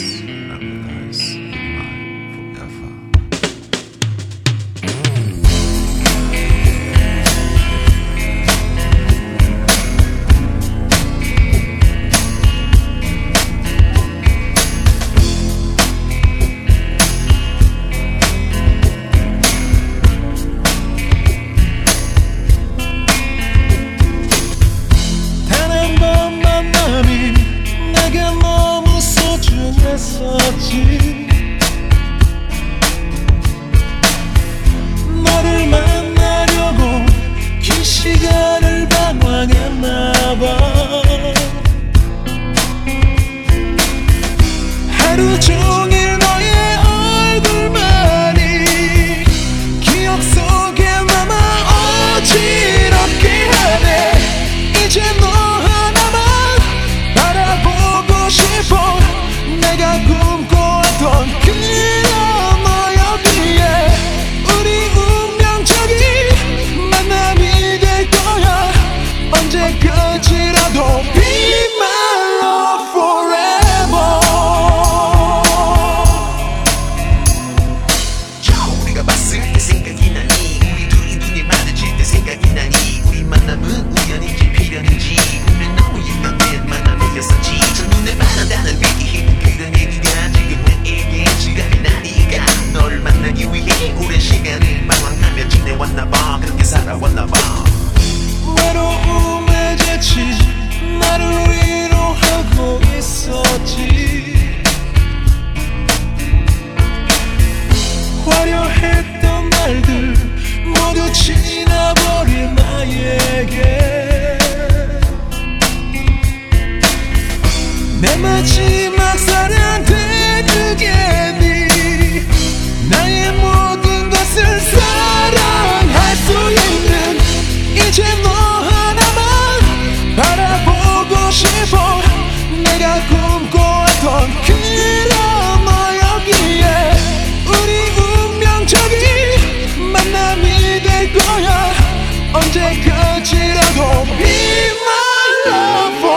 nice. 만났었지. 너를 만나려고 긴 시간을 방황했나봐. 하루 언제까지라도 Be my lover